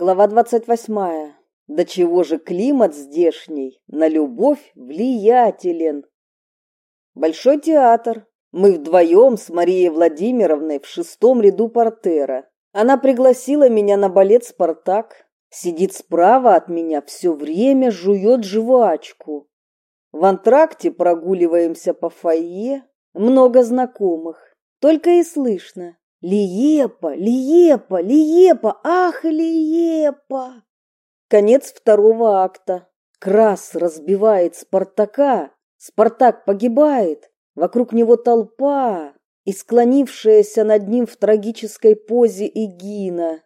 Глава двадцать восьмая. До чего же климат здешний на любовь влиятелен? Большой театр. Мы вдвоем с Марией Владимировной в шестом ряду портера. Она пригласила меня на балет «Спартак». Сидит справа от меня, все время жует жвачку. В антракте прогуливаемся по фойе. Много знакомых. Только и слышно. Лиепа, Лиепа, Лиепа, ах, Лиепа! Конец второго акта. Крас разбивает Спартака. Спартак погибает. Вокруг него толпа и склонившаяся над ним в трагической позе Игина.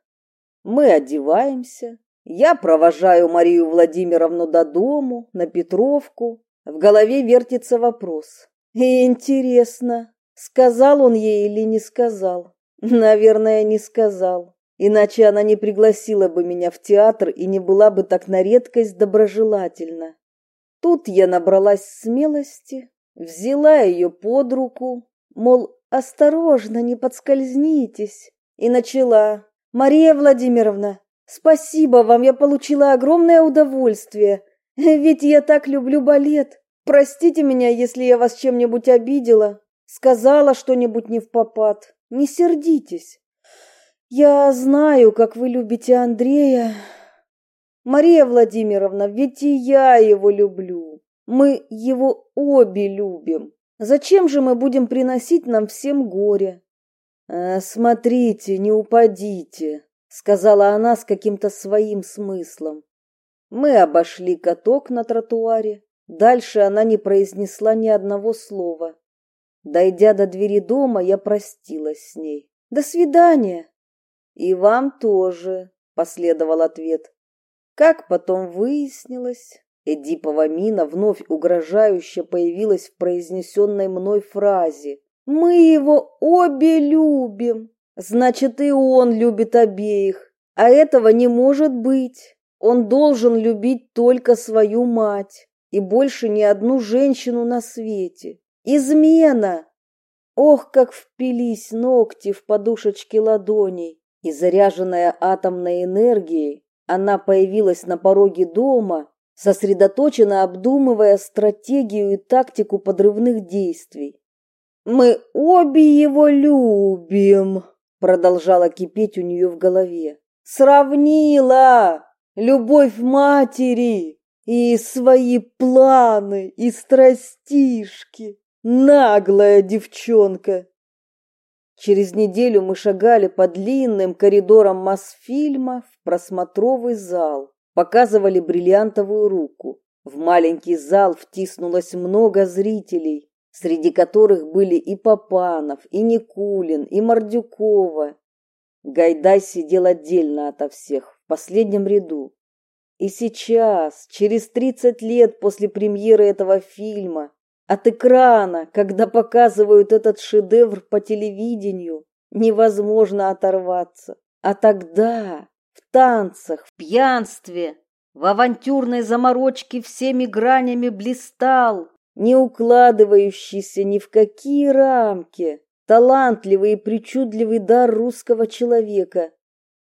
Мы одеваемся. Я провожаю Марию Владимировну до дому, на Петровку. В голове вертится вопрос. И интересно, сказал он ей или не сказал? Наверное, не сказал. Иначе она не пригласила бы меня в театр и не была бы так на редкость доброжелательна. Тут я набралась смелости, взяла ее под руку, мол, осторожно, не подскользнитесь, и начала. «Мария Владимировна, спасибо вам, я получила огромное удовольствие, ведь я так люблю балет. Простите меня, если я вас чем-нибудь обидела, сказала что-нибудь не в попад. Не сердитесь. Я знаю, как вы любите Андрея. Мария Владимировна, ведь и я его люблю. Мы его обе любим. Зачем же мы будем приносить нам всем горе? А, смотрите, не упадите, сказала она с каким-то своим смыслом. Мы обошли каток на тротуаре. Дальше она не произнесла ни одного слова. Дойдя до двери дома, я простилась с ней. До свидания. И вам тоже, последовал ответ. Как потом выяснилось, Эдипова мина вновь угрожающе появилась в произнесенной мной фразе. Мы его обе любим. Значит, и он любит обеих. А этого не может быть. Он должен любить только свою мать и больше ни одну женщину на свете. Измена! Ох, как впились ногти в подушечки ладоней, и заряженная атомной энергией, она появилась на пороге дома, сосредоточенно обдумывая стратегию и тактику подрывных действий. «Мы обе его любим», — продолжала кипеть у нее в голове. «Сравнила любовь матери и свои планы и страстишки». Наглая девчонка. Через неделю мы шагали по длинным коридорам Мосфильма в просмотровый зал. Показывали бриллиантовую руку. В маленький зал втиснулось много зрителей, среди которых были и Попанов, и Никулин, и Мордюкова. Гайдай сидел отдельно ото всех, в последнем ряду. И сейчас, через тридцать лет после премьеры этого фильма, от экрана, когда показывают этот шедевр по телевидению, невозможно оторваться. А тогда в танцах, в пьянстве, в авантюрной заморочке всеми гранями блистал, не укладывающийся ни в какие рамки, талантливый и причудливый дар русского человека.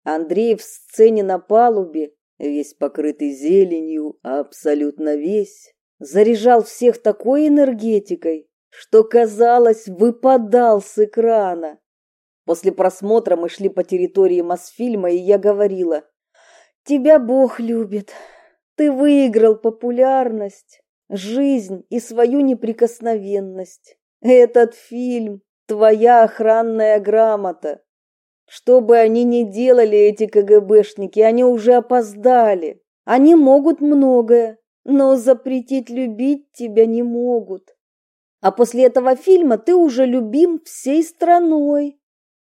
Андрей в сцене на палубе, весь покрытый зеленью, абсолютно весь, заряжал всех такой энергетикой, что, казалось, выпадал с экрана. После просмотра мы шли по территории Мосфильма, и я говорила, «Тебя Бог любит. Ты выиграл популярность, жизнь и свою неприкосновенность. Этот фильм — твоя охранная грамота. Что бы они ни делали, эти КГБшники, они уже опоздали. Они могут многое, но запретить любить тебя не могут. А после этого фильма ты уже любим всей страной.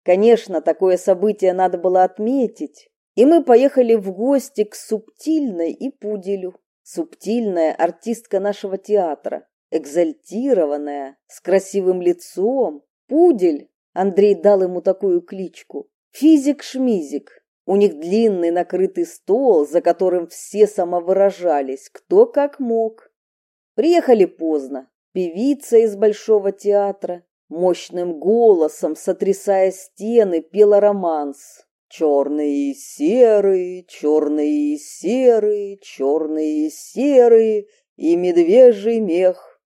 Конечно, такое событие надо было отметить, и мы поехали в гости к Субтильной и Пуделю. Субтильная артистка нашего театра, экзальтированная, с красивым лицом. Пудель, Андрей дал ему такую кличку, физик-шмизик, у них длинный накрытый стол, за которым все самовыражались, кто как мог. Приехали поздно. Певица из Большого театра мощным голосом, сотрясая стены, пела романс. Черные и серые, черные и серые, черные и серые и медвежий мех.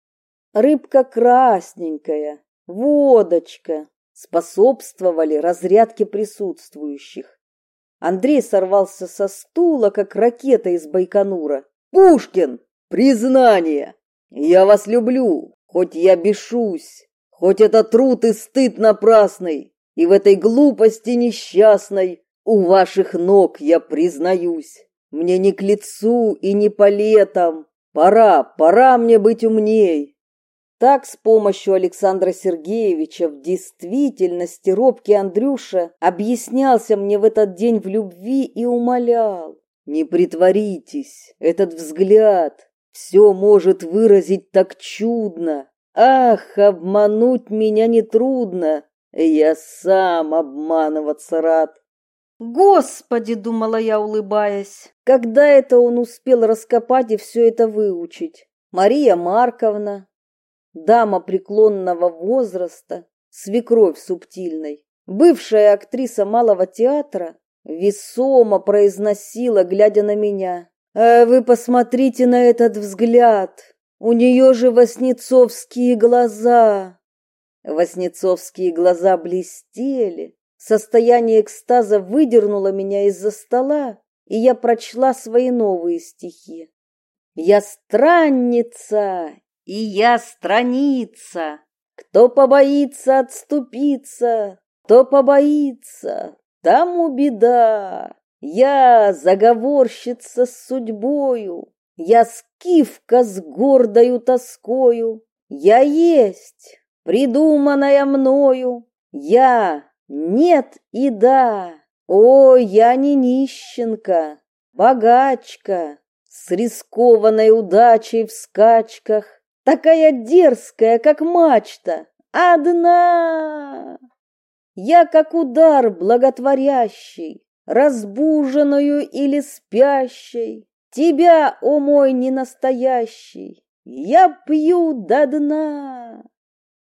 Рыбка красненькая, водочка способствовали разрядке присутствующих. Андрей сорвался со стула, как ракета из Байконура. «Пушкин! Признание! Я вас люблю, хоть я бешусь, хоть это труд и стыд напрасный, и в этой глупости несчастной у ваших ног я признаюсь. Мне не к лицу и не по летам, пора, пора мне быть умней, так с помощью Александра Сергеевича в действительности робкий Андрюша объяснялся мне в этот день в любви и умолял. Не притворитесь, этот взгляд все может выразить так чудно. Ах, обмануть меня нетрудно, я сам обманываться рад. Господи, думала я, улыбаясь, когда это он успел раскопать и все это выучить? Мария Марковна, дама преклонного возраста, свекровь субтильной, бывшая актриса малого театра, весомо произносила, глядя на меня. «А вы посмотрите на этот взгляд! У нее же воснецовские глаза!» Воснецовские глаза блестели. Состояние экстаза выдернуло меня из-за стола, и я прочла свои новые стихи. «Я странница и я страница. Кто побоится отступиться, кто побоится, тому беда. Я заговорщица с судьбою, я скифка с гордою тоскою. Я есть, придуманная мною, я нет и да. О, я не нищенка, богачка, с рискованной удачей в скачках, такая дерзкая, как мачта, одна. Я как удар благотворящий, разбуженную или спящей, тебя, о мой ненастоящий, я пью до дна.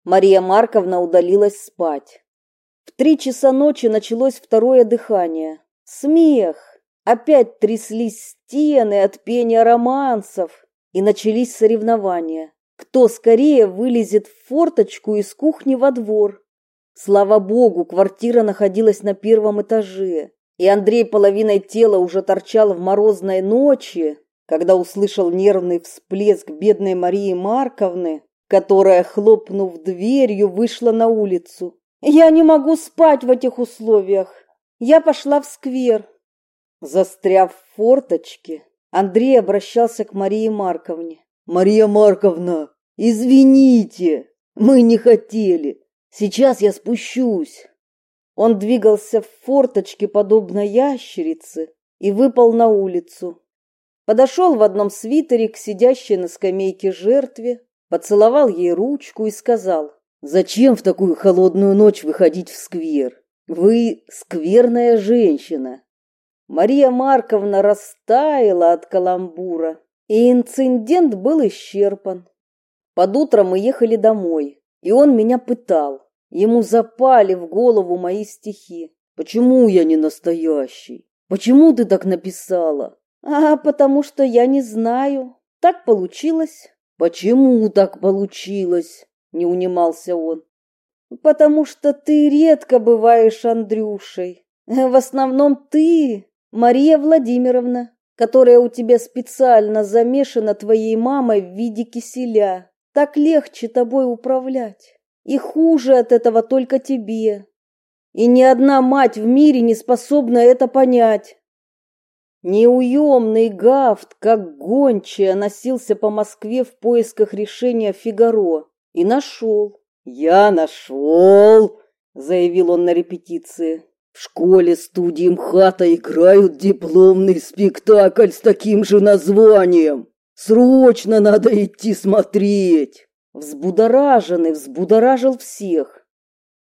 Мария Марковна удалилась спать. В три часа ночи началось второе дыхание. Смех. Опять тряслись стены от пения романсов, и начались соревнования кто скорее вылезет в форточку из кухни во двор. Слава богу, квартира находилась на первом этаже, и Андрей половиной тела уже торчал в морозной ночи, когда услышал нервный всплеск бедной Марии Марковны, которая, хлопнув дверью, вышла на улицу. «Я не могу спать в этих условиях. Я пошла в сквер». Застряв в форточке, Андрей обращался к Марии Марковне. Мария Марковна, извините, мы не хотели. Сейчас я спущусь. Он двигался в форточке, подобно ящерице, и выпал на улицу. Подошел в одном свитере к сидящей на скамейке жертве, поцеловал ей ручку и сказал, «Зачем в такую холодную ночь выходить в сквер? Вы скверная женщина». Мария Марковна растаяла от каламбура и инцидент был исчерпан. Под утро мы ехали домой, и он меня пытал. Ему запали в голову мои стихи. Почему я не настоящий? Почему ты так написала? А потому что я не знаю. Так получилось. Почему так получилось? Не унимался он. Потому что ты редко бываешь Андрюшей. В основном ты, Мария Владимировна которая у тебя специально замешана твоей мамой в виде киселя. Так легче тобой управлять. И хуже от этого только тебе. И ни одна мать в мире не способна это понять. Неуемный Гафт, как гончая, носился по Москве в поисках решения Фигаро. И нашел. «Я нашел!» – заявил он на репетиции. В школе-студии МХАТа играют дипломный спектакль с таким же названием. Срочно надо идти смотреть. Взбудораженный взбудоражил всех.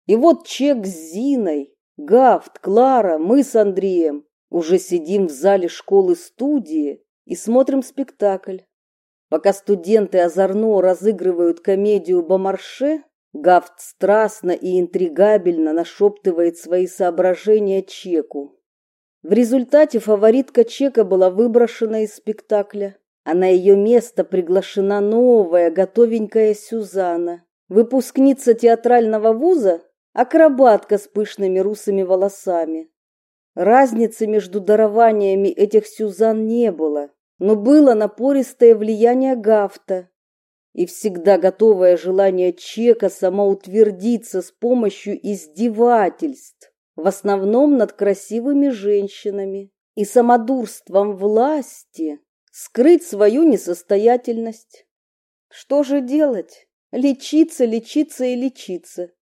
И вот Чек с Зиной, Гафт, Клара, мы с Андреем уже сидим в зале школы-студии и смотрим спектакль. Пока студенты озорно разыгрывают комедию Бомарше, Гафт страстно и интригабельно нашептывает свои соображения Чеку. В результате фаворитка Чека была выброшена из спектакля, а на ее место приглашена новая, готовенькая Сюзанна, выпускница театрального вуза, акробатка с пышными русыми волосами. Разницы между дарованиями этих Сюзан не было, но было напористое влияние Гафта, и всегда готовое желание Чека самоутвердиться с помощью издевательств, в основном над красивыми женщинами, и самодурством власти скрыть свою несостоятельность. Что же делать? Лечиться, лечиться и лечиться.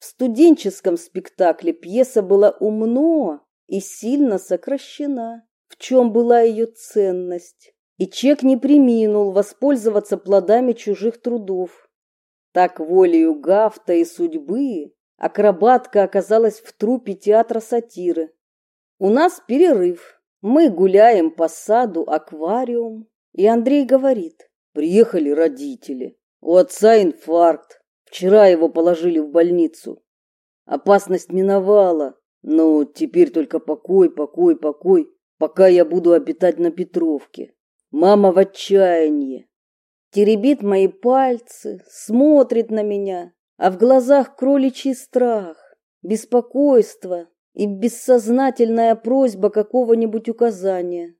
В студенческом спектакле пьеса была умно и сильно сокращена. В чем была ее ценность? И Чек не приминул воспользоваться плодами чужих трудов. Так волею Гафта и судьбы акробатка оказалась в трупе театра сатиры. У нас перерыв. Мы гуляем по саду аквариум, и Андрей говорит: "Приехали родители. У отца инфаркт. Вчера его положили в больницу. Опасность миновала, но теперь только покой, покой, покой, пока я буду обитать на Петровке. Мама в отчаянии. Теребит мои пальцы, смотрит на меня, а в глазах кроличий страх, беспокойство и бессознательная просьба какого-нибудь указания.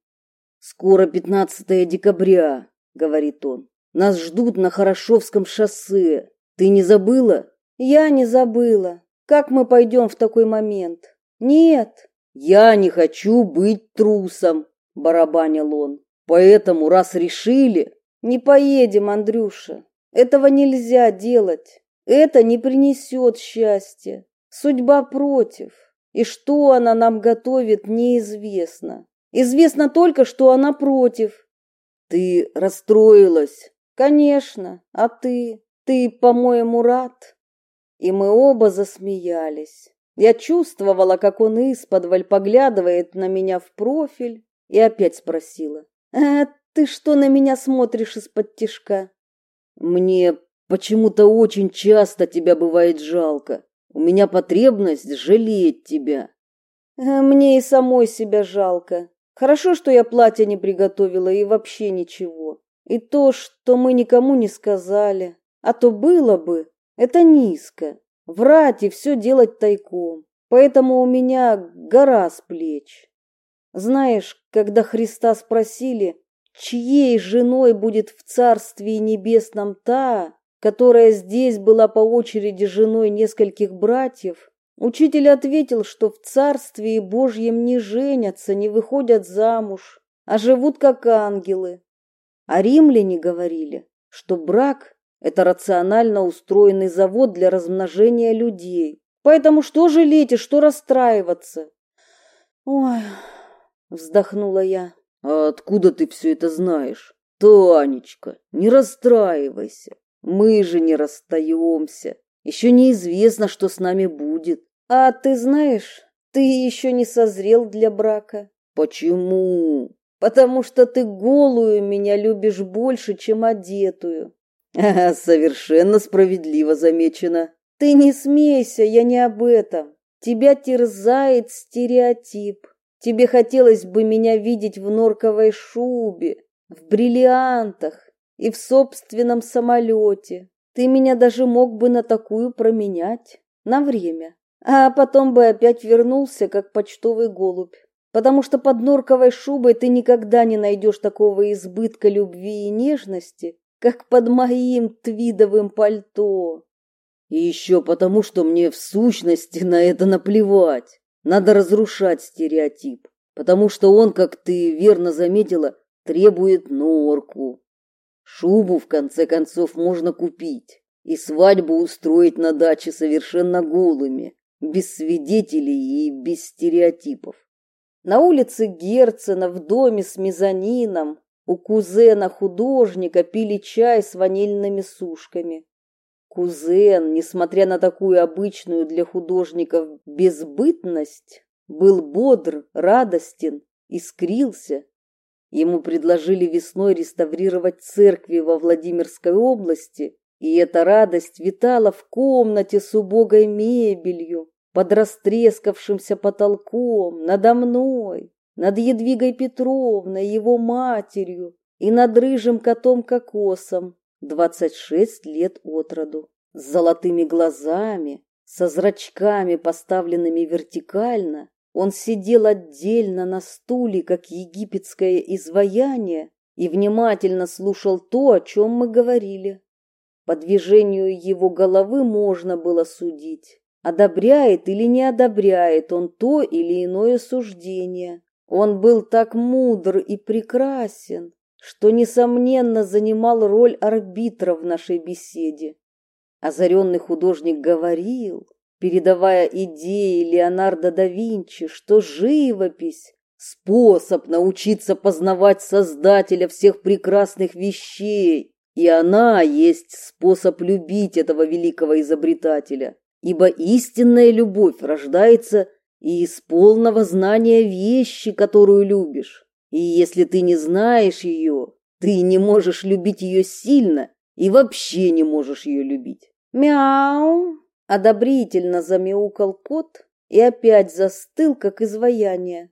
«Скоро 15 декабря», — говорит он. «Нас ждут на Хорошовском шоссе. Ты не забыла?» «Я не забыла. Как мы пойдем в такой момент?» «Нет». «Я не хочу быть трусом», — барабанил он. Поэтому, раз решили... Не поедем, Андрюша. Этого нельзя делать. Это не принесет счастья. Судьба против. И что она нам готовит, неизвестно. Известно только, что она против. Ты расстроилась? Конечно. А ты? Ты, по-моему, рад? И мы оба засмеялись. Я чувствовала, как он исподволь поглядывает на меня в профиль, и опять спросила. «А ты что на меня смотришь из-под тишка?» «Мне почему-то очень часто тебя бывает жалко. У меня потребность жалеть тебя». А «Мне и самой себя жалко. Хорошо, что я платье не приготовила и вообще ничего. И то, что мы никому не сказали. А то было бы. Это низко. Врать и все делать тайком. Поэтому у меня гора с плеч. Знаешь, когда Христа спросили, чьей женой будет в Царстве Небесном та, которая здесь была по очереди женой нескольких братьев, учитель ответил, что в Царстве Божьем не женятся, не выходят замуж, а живут как ангелы. А римляне говорили, что брак – это рационально устроенный завод для размножения людей. Поэтому что жалеть и что расстраиваться? Ой, вздохнула я. А откуда ты все это знаешь? Танечка, не расстраивайся. Мы же не расстаемся. Еще неизвестно, что с нами будет. А ты знаешь, ты еще не созрел для брака. Почему? Потому что ты голую меня любишь больше, чем одетую. Совершенно справедливо замечено. Ты не смейся, я не об этом. Тебя терзает стереотип. Тебе хотелось бы меня видеть в норковой шубе, в бриллиантах и в собственном самолете. Ты меня даже мог бы на такую променять на время, а потом бы опять вернулся, как почтовый голубь. Потому что под норковой шубой ты никогда не найдешь такого избытка любви и нежности, как под моим твидовым пальто. И еще потому, что мне в сущности на это наплевать. Надо разрушать стереотип, потому что он, как ты верно заметила, требует норку. Шубу, в конце концов, можно купить и свадьбу устроить на даче совершенно голыми, без свидетелей и без стереотипов. На улице Герцена в доме с мезонином у кузена художника пили чай с ванильными сушками. Кузен, несмотря на такую обычную для художников безбытность, был бодр, радостен, искрился. Ему предложили весной реставрировать церкви во Владимирской области, и эта радость витала в комнате с убогой мебелью, под растрескавшимся потолком, надо мной, над Едвигой Петровной, его матерью, и над рыжим котом-кокосом, 26 лет от роду, с золотыми глазами, со зрачками, поставленными вертикально. Он сидел отдельно на стуле, как египетское изваяние, и внимательно слушал то, о чем мы говорили. По движению его головы можно было судить, одобряет или не одобряет он то или иное суждение. Он был так мудр и прекрасен, что, несомненно, занимал роль арбитра в нашей беседе. Озаренный художник говорил, передавая идеи Леонардо да Винчи, что живопись – способ научиться познавать Создателя всех прекрасных вещей, и она есть способ любить этого великого изобретателя, ибо истинная любовь рождается и из полного знания вещи, которую любишь. И если ты не знаешь ее, ты не можешь любить ее сильно и вообще не можешь ее любить. Мяу! Одобрительно замяукал кот и опять застыл, как изваяние.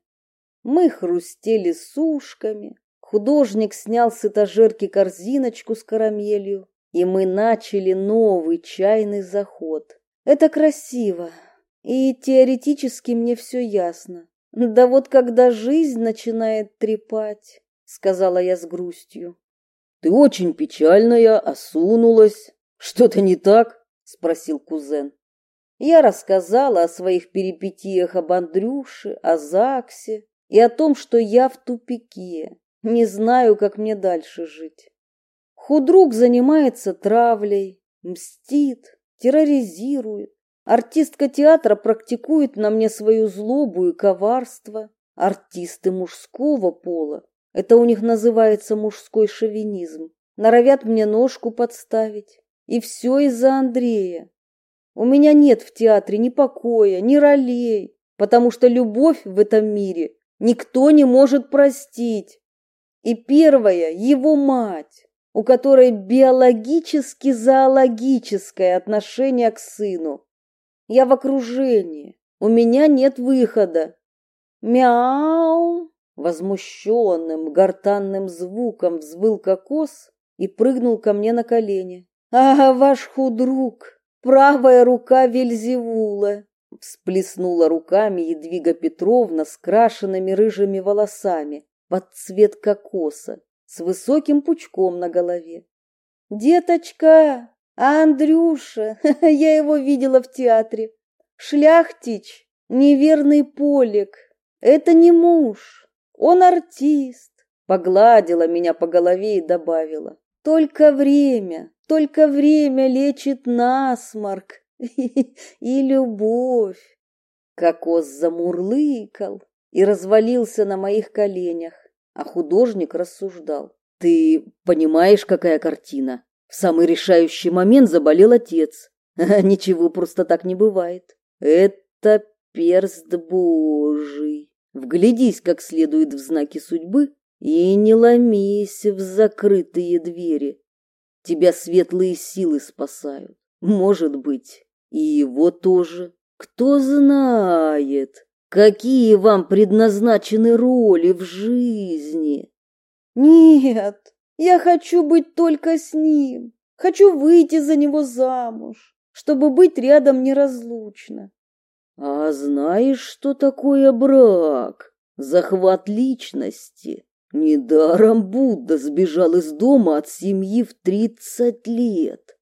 Мы хрустели сушками. Художник снял с этажерки корзиночку с карамелью, и мы начали новый чайный заход. Это красиво, и теоретически мне все ясно. Да вот когда жизнь начинает трепать, сказала я с грустью. Ты очень печальная, осунулась. Что-то не так? спросил кузен. Я рассказала о своих перипетиях об Андрюше, о Заксе и о том, что я в тупике, не знаю, как мне дальше жить. Худрук занимается травлей, мстит, терроризирует, Артистка театра практикует на мне свою злобу и коварство. Артисты мужского пола, это у них называется мужской шовинизм, норовят мне ножку подставить. И все из-за Андрея. У меня нет в театре ни покоя, ни ролей, потому что любовь в этом мире никто не может простить. И первая – его мать, у которой биологически-зоологическое отношение к сыну. Я в окружении. У меня нет выхода. Мяу! Возмущенным гортанным звуком взвыл кокос и прыгнул ко мне на колени. А ваш худрук, правая рука Вельзевула, всплеснула руками Едвига Петровна с крашенными рыжими волосами под цвет кокоса, с высоким пучком на голове. Деточка, Андрюша, я его видела в театре. Шляхтич, неверный полик. Это не муж, он артист. Погладила меня по голове и добавила. Только время, только время лечит насморк и любовь. Кокос замурлыкал и развалился на моих коленях, а художник рассуждал. Ты понимаешь, какая картина? В самый решающий момент заболел отец. ничего просто так не бывает. Это перст Божий. Вглядись как следует в знаки судьбы и не ломись в закрытые двери. Тебя светлые силы спасают. Может быть, и его тоже. Кто знает, какие вам предназначены роли в жизни. Нет, я хочу быть только с ним. Хочу выйти за него замуж, чтобы быть рядом неразлучно. А знаешь, что такое брак? Захват личности. Недаром Будда сбежал из дома от семьи в тридцать лет.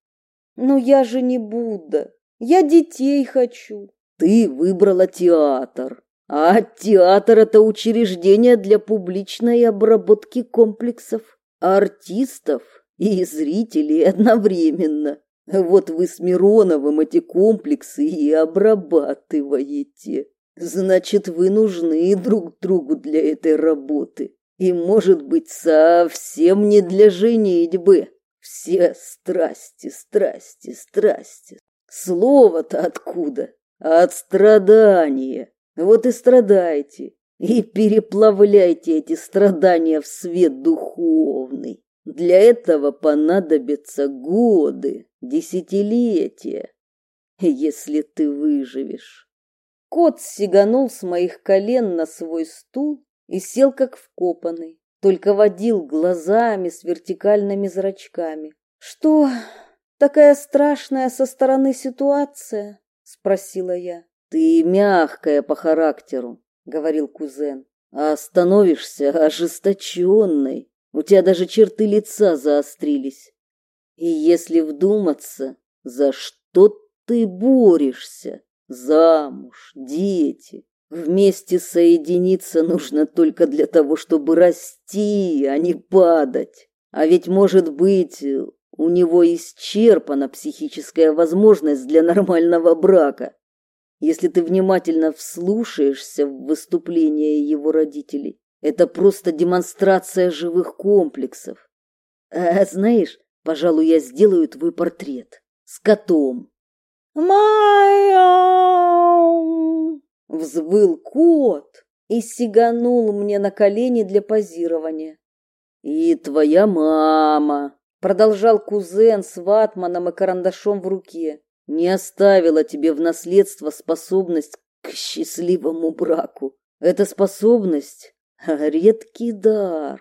Но я же не Будда. Я детей хочу. Ты выбрала театр. А театр – это учреждение для публичной обработки комплексов артистов и зрителей одновременно. Вот вы с Мироновым эти комплексы и обрабатываете. Значит, вы нужны друг другу для этой работы. И, может быть, совсем не для женитьбы. Все страсти, страсти, страсти. Слово-то откуда? От страдания. Вот и страдайте и переплавляйте эти страдания в свет духовный. Для этого понадобятся годы, десятилетия, если ты выживешь. Кот сиганул с моих колен на свой стул и сел как вкопанный, только водил глазами с вертикальными зрачками. Что, такая страшная со стороны ситуация? спросила я. Ты мягкая по характеру, говорил кузен. А становишься ожесточенной. У тебя даже черты лица заострились. И если вдуматься, за что ты борешься? Замуж, дети. Вместе соединиться нужно только для того, чтобы расти, а не падать. А ведь, может быть, у него исчерпана психическая возможность для нормального брака. Если ты внимательно вслушаешься в выступления его родителей, это просто демонстрация живых комплексов. А знаешь, пожалуй, я сделаю твой портрет с котом. «Мяу!» — взвыл кот и сиганул мне на колени для позирования. «И твоя мама!» — продолжал кузен с ватманом и карандашом в руке. «Не оставила тебе в наследство способность к счастливому браку. Эта способность — редкий дар».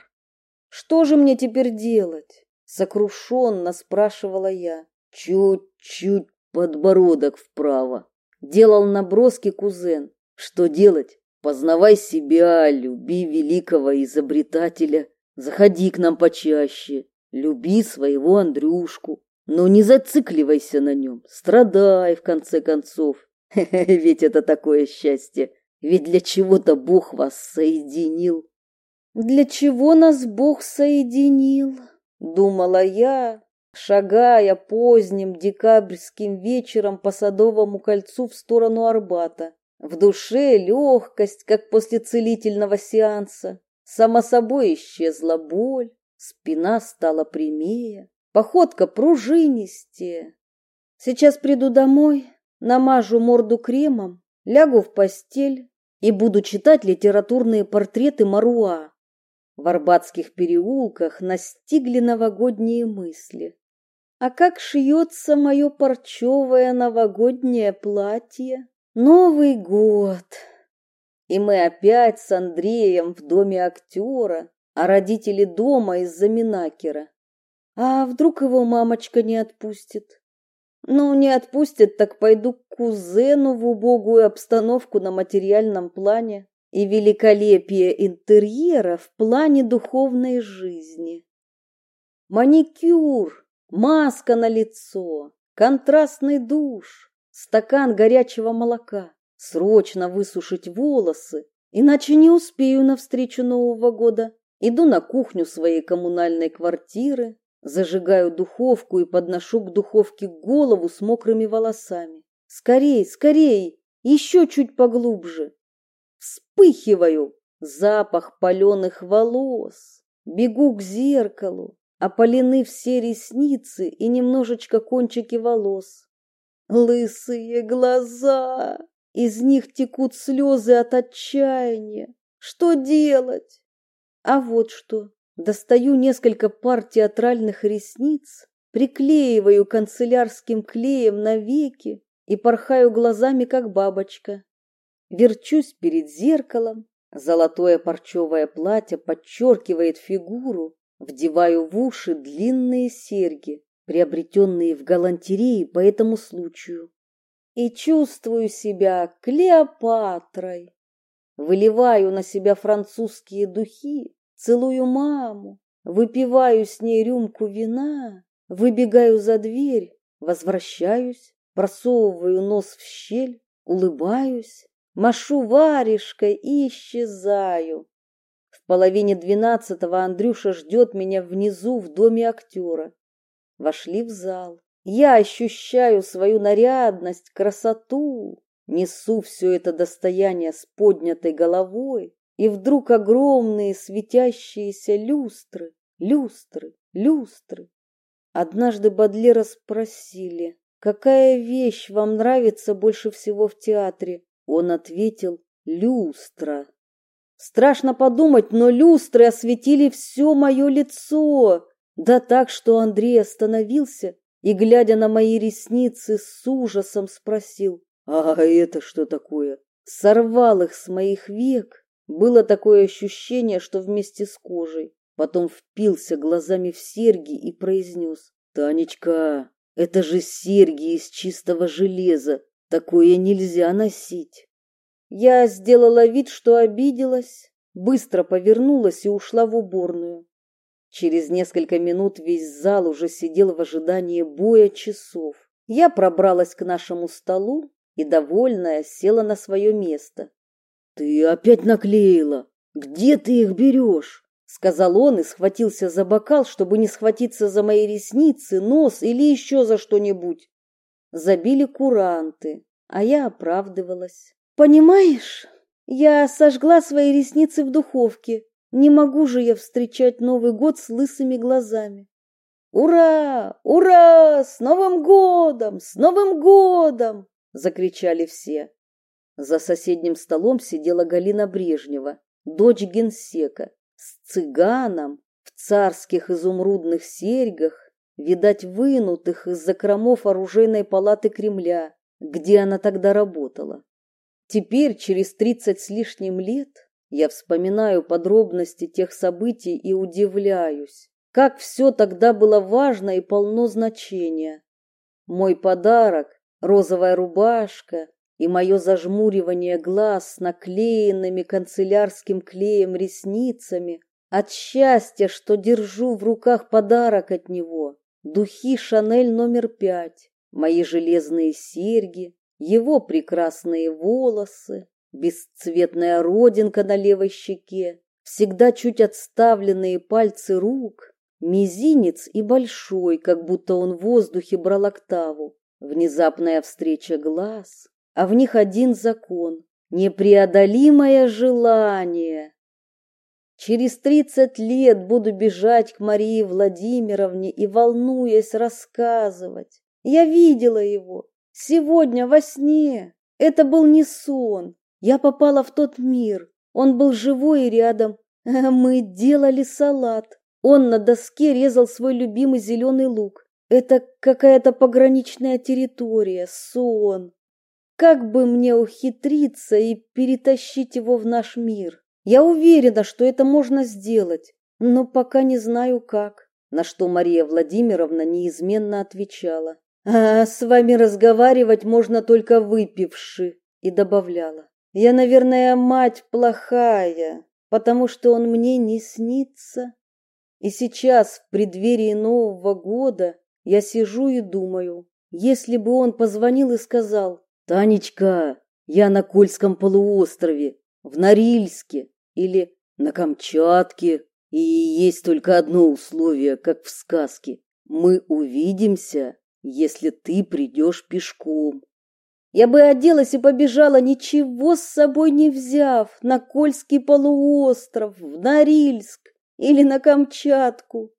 «Что же мне теперь делать?» — сокрушенно спрашивала я. «Чуть-чуть подбородок вправо. Делал наброски кузен. Что делать? Познавай себя, люби великого изобретателя. Заходи к нам почаще. Люби своего Андрюшку. Но не зацикливайся на нем. Страдай, в конце концов. Ведь это такое счастье. Ведь для чего-то Бог вас соединил. Для чего нас Бог соединил? Думала я, шагая поздним декабрьским вечером по Садовому кольцу в сторону Арбата. В душе легкость, как после целительного сеанса. Само собой исчезла боль, спина стала прямее, походка пружинистее. Сейчас приду домой, намажу морду кремом, лягу в постель и буду читать литературные портреты Маруа. В арбатских переулках настигли новогодние мысли. А как шьется мое парчевое новогоднее платье? Новый год! И мы опять с Андреем в доме актера, а родители дома из-за Минакера. А вдруг его мамочка не отпустит? Ну, не отпустит, так пойду к кузену в убогую обстановку на материальном плане и великолепие интерьера в плане духовной жизни. Маникюр, Маска на лицо, контрастный душ, стакан горячего молока. Срочно высушить волосы, иначе не успею на встречу Нового года. Иду на кухню своей коммунальной квартиры, зажигаю духовку и подношу к духовке голову с мокрыми волосами. Скорей, скорей, еще чуть поглубже. Вспыхиваю, запах паленых волос. Бегу к зеркалу, опалены все ресницы и немножечко кончики волос. Лысые глаза, из них текут слезы от отчаяния. Что делать? А вот что. Достаю несколько пар театральных ресниц, приклеиваю канцелярским клеем на веки и порхаю глазами, как бабочка. Верчусь перед зеркалом, золотое парчевое платье подчеркивает фигуру, Вдеваю в уши длинные серьги, приобретенные в галантерее по этому случаю. И чувствую себя Клеопатрой. Выливаю на себя французские духи, целую маму, выпиваю с ней рюмку вина, выбегаю за дверь, возвращаюсь, просовываю нос в щель, улыбаюсь, машу варежкой и исчезаю. В половине двенадцатого Андрюша ждет меня внизу в доме актера. Вошли в зал. Я ощущаю свою нарядность, красоту, несу все это достояние с поднятой головой, и вдруг огромные светящиеся люстры, люстры, люстры. Однажды Бадлера спросили, какая вещь вам нравится больше всего в театре? Он ответил, люстра. Страшно подумать, но люстры осветили все мое лицо. Да так, что Андрей остановился и, глядя на мои ресницы, с ужасом спросил, «А это что такое?» Сорвал их с моих век. Было такое ощущение, что вместе с кожей. Потом впился глазами в серьги и произнес, «Танечка, это же серьги из чистого железа. Такое нельзя носить». Я сделала вид, что обиделась, быстро повернулась и ушла в уборную. Через несколько минут весь зал уже сидел в ожидании боя часов. Я пробралась к нашему столу и, довольная, села на свое место. «Ты опять наклеила! Где ты их берешь?» Сказал он и схватился за бокал, чтобы не схватиться за мои ресницы, нос или еще за что-нибудь. Забили куранты, а я оправдывалась. Понимаешь, я сожгла свои ресницы в духовке. Не могу же я встречать Новый год с лысыми глазами. Ура! Ура! С Новым годом! С Новым годом! закричали все. За соседним столом сидела Галина Брежнева, дочь генсека, с цыганом в царских изумрудных серьгах, видать, вынутых из закромов оружейной палаты Кремля, где она тогда работала. Теперь, через тридцать с лишним лет, я вспоминаю подробности тех событий и удивляюсь, как все тогда было важно и полно значения. Мой подарок, розовая рубашка и мое зажмуривание глаз наклеенными канцелярским клеем ресницами от счастья, что держу в руках подарок от него, духи Шанель номер пять, мои железные серьги, его прекрасные волосы, бесцветная родинка на левой щеке, всегда чуть отставленные пальцы рук, мизинец и большой, как будто он в воздухе брал октаву, внезапная встреча глаз, а в них один закон — непреодолимое желание. Через тридцать лет буду бежать к Марии Владимировне и, волнуясь, рассказывать. Я видела его, Сегодня во сне. Это был не сон. Я попала в тот мир. Он был живой и рядом. Мы делали салат. Он на доске резал свой любимый зеленый лук. Это какая-то пограничная территория, сон. Как бы мне ухитриться и перетащить его в наш мир? Я уверена, что это можно сделать, но пока не знаю как. На что Мария Владимировна неизменно отвечала. А с вами разговаривать можно только выпивши, и добавляла. Я, наверное, мать плохая, потому что он мне не снится. И сейчас, в преддверии Нового года, я сижу и думаю, если бы он позвонил и сказал, «Танечка, я на Кольском полуострове, в Норильске или на Камчатке, и есть только одно условие, как в сказке. Мы увидимся если ты придешь пешком. Я бы оделась и побежала, ничего с собой не взяв, на Кольский полуостров, в Норильск или на Камчатку.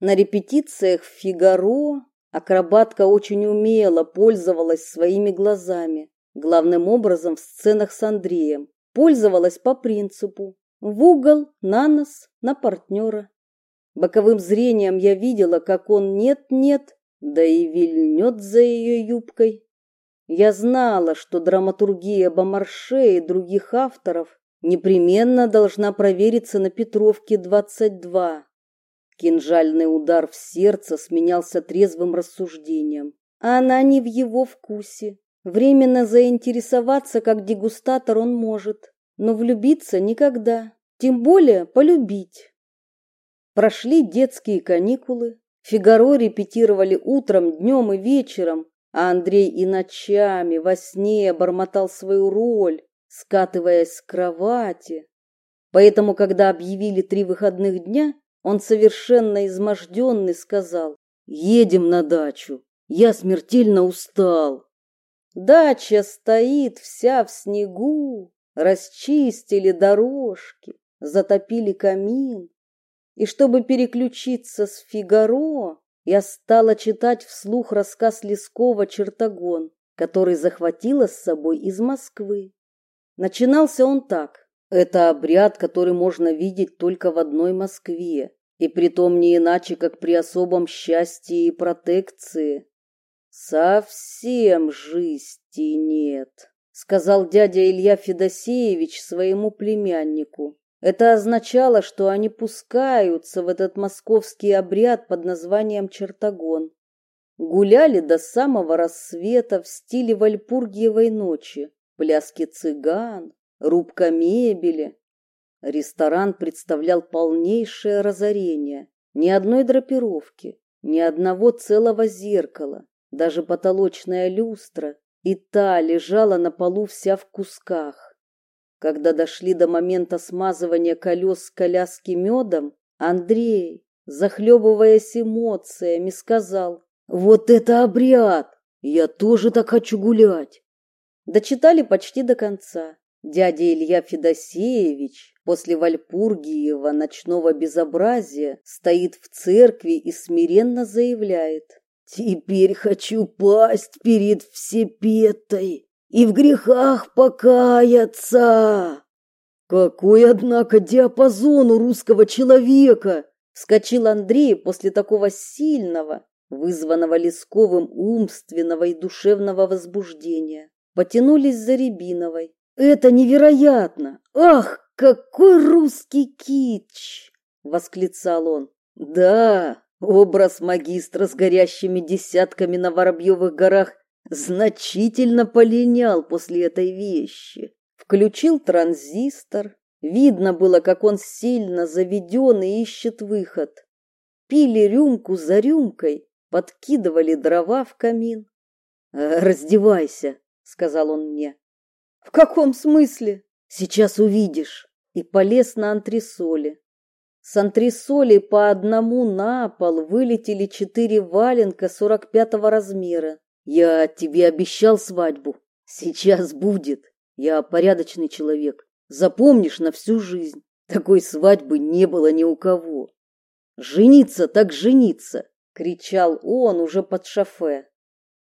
На репетициях в «Фигаро» акробатка очень умело пользовалась своими глазами, главным образом в сценах с Андреем. Пользовалась по принципу в угол, на нос, на партнера. Боковым зрением я видела, как он нет-нет да и вильнет за ее юбкой. Я знала, что драматургия Бомарше и других авторов непременно должна провериться на Петровке 22. Кинжальный удар в сердце сменялся трезвым рассуждением. А она не в его вкусе. Временно заинтересоваться как дегустатор он может, но влюбиться никогда, тем более полюбить. Прошли детские каникулы, Фигаро репетировали утром, днем и вечером, а Андрей и ночами во сне бормотал свою роль, скатываясь с кровати. Поэтому, когда объявили три выходных дня, он совершенно изможденный сказал «Едем на дачу, я смертельно устал». Дача стоит вся в снегу, расчистили дорожки, затопили камин, и чтобы переключиться с Фигаро, я стала читать вслух рассказ Лескова «Чертогон», который захватила с собой из Москвы. Начинался он так. Это обряд, который можно видеть только в одной Москве. И притом не иначе, как при особом счастье и протекции. Совсем жизни нет, сказал дядя Илья Федосеевич своему племяннику. Это означало, что они пускаются в этот московский обряд под названием чертогон. Гуляли до самого рассвета в стиле Вальпургиевой ночи, пляски цыган, рубка мебели. Ресторан представлял полнейшее разорение. Ни одной драпировки, ни одного целого зеркала, даже потолочная люстра, и та лежала на полу вся в кусках. Когда дошли до момента смазывания колес коляски медом, Андрей, захлебываясь эмоциями, сказал «Вот это обряд! Я тоже так хочу гулять!» Дочитали почти до конца. Дядя Илья Федосеевич после Вальпургиева ночного безобразия стоит в церкви и смиренно заявляет «Теперь хочу пасть перед Всепетой и в грехах покаяться!» «Какой, однако, диапазон у русского человека!» Вскочил Андрей после такого сильного, вызванного Лесковым умственного и душевного возбуждения. Потянулись за Рябиновой. «Это невероятно! Ах, какой русский кич!» — восклицал он. «Да, образ магистра с горящими десятками на Воробьевых горах значительно полинял после этой вещи. Включил транзистор. Видно было, как он сильно заведен и ищет выход. Пили рюмку за рюмкой, подкидывали дрова в камин. «Раздевайся», — сказал он мне. В каком смысле? Сейчас увидишь. И полез на антресоли. С антресолей по одному на пол вылетели четыре валенка сорок пятого размера. Я тебе обещал свадьбу. Сейчас будет. Я порядочный человек. Запомнишь на всю жизнь. Такой свадьбы не было ни у кого. Жениться так жениться, кричал он уже под шофе.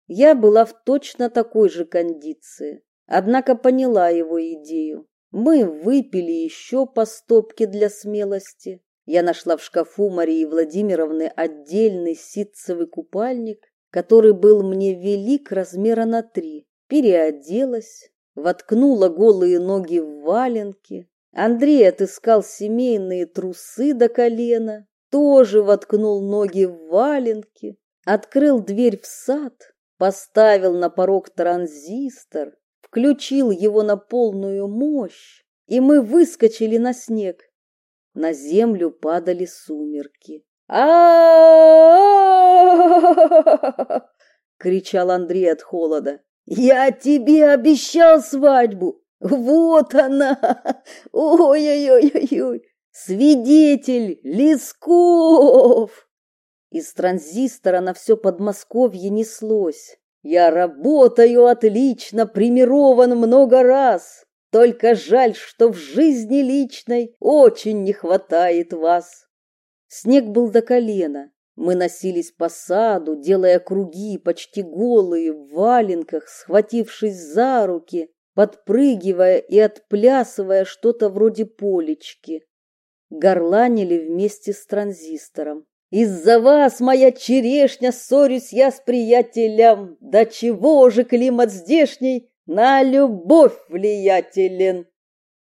Я была в точно такой же кондиции однако поняла его идею. Мы выпили еще по стопке для смелости. Я нашла в шкафу Марии Владимировны отдельный ситцевый купальник, который был мне велик размера на три. Переоделась, воткнула голые ноги в валенки. Андрей отыскал семейные трусы до колена, тоже воткнул ноги в валенки, открыл дверь в сад, поставил на порог транзистор, включил его на полную мощь, и мы выскочили на снег. На землю падали сумерки. а кричал Андрей от холода. «Я тебе обещал свадьбу! Вот она! Ой-ой-ой-ой! Свидетель Лесков!» Из транзистора на все Подмосковье неслось. Я работаю отлично, примирован много раз. Только жаль, что в жизни личной очень не хватает вас. Снег был до колена. Мы носились по саду, делая круги, почти голые, в валенках, схватившись за руки, подпрыгивая и отплясывая что-то вроде полечки. Горланили вместе с транзистором. Из-за вас, моя черешня, ссорюсь я с приятелем. Да чего же климат здешний на любовь влиятелен?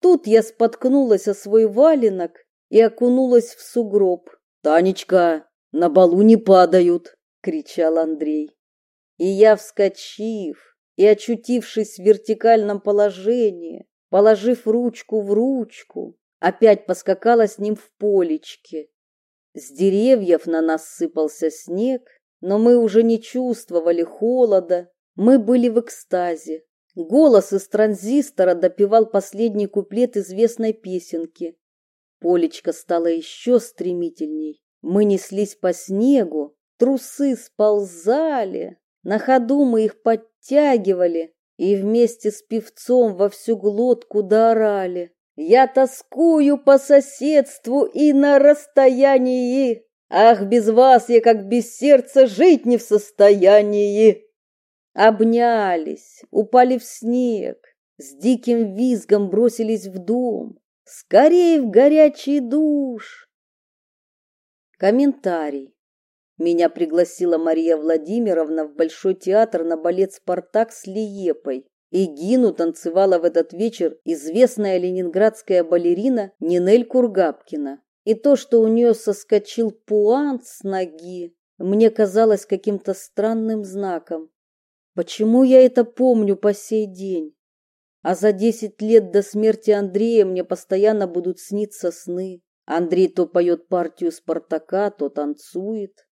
Тут я споткнулась о свой валенок и окунулась в сугроб. «Танечка, на балу не падают!» — кричал Андрей. И я, вскочив и очутившись в вертикальном положении, положив ручку в ручку, опять поскакала с ним в полечке. С деревьев на нас сыпался снег, но мы уже не чувствовали холода, мы были в экстазе. Голос из транзистора допевал последний куплет известной песенки. Полечка стала еще стремительней. Мы неслись по снегу, трусы сползали, на ходу мы их подтягивали и вместе с певцом во всю глотку доорали. Я тоскую по соседству и на расстоянии. Ах, без вас я как без сердца жить не в состоянии. Обнялись, упали в снег, с диким визгом бросились в дом. Скорей в горячий душ, Комментарий. Меня пригласила Мария Владимировна в Большой театр на балет «Спартак» с Лиепой. И Гину танцевала в этот вечер известная ленинградская балерина Нинель Кургапкина. И то, что у нее соскочил пуант с ноги, мне казалось каким-то странным знаком. Почему я это помню по сей день? А за десять лет до смерти Андрея мне постоянно будут сниться сны. Андрей то поет партию Спартака, то танцует.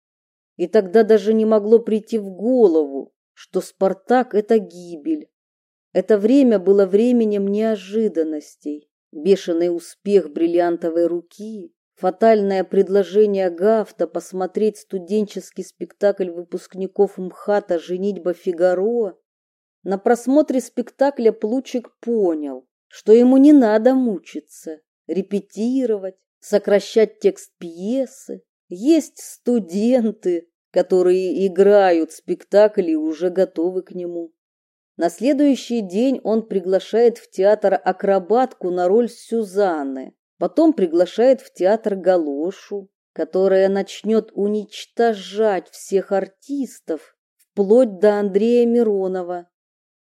И тогда даже не могло прийти в голову, что Спартак — это гибель. Это время было временем неожиданностей. Бешеный успех бриллиантовой руки, фатальное предложение Гафта посмотреть студенческий спектакль выпускников МХАТа «Женитьба Фигаро». На просмотре спектакля Плучик понял, что ему не надо мучиться, репетировать, сокращать текст пьесы. Есть студенты, которые играют спектакль и уже готовы к нему. На следующий день он приглашает в театр акробатку на роль Сюзанны, потом приглашает в театр Галошу, которая начнет уничтожать всех артистов, вплоть до Андрея Миронова.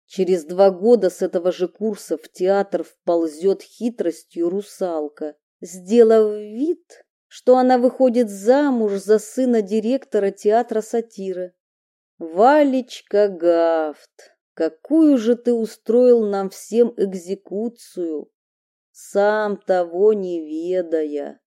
Через два года с этого же курса в театр вползет хитростью русалка, сделав вид, что она выходит замуж за сына директора театра сатиры. Валечка Гафт, какую же ты устроил нам всем экзекуцию, сам того не ведая.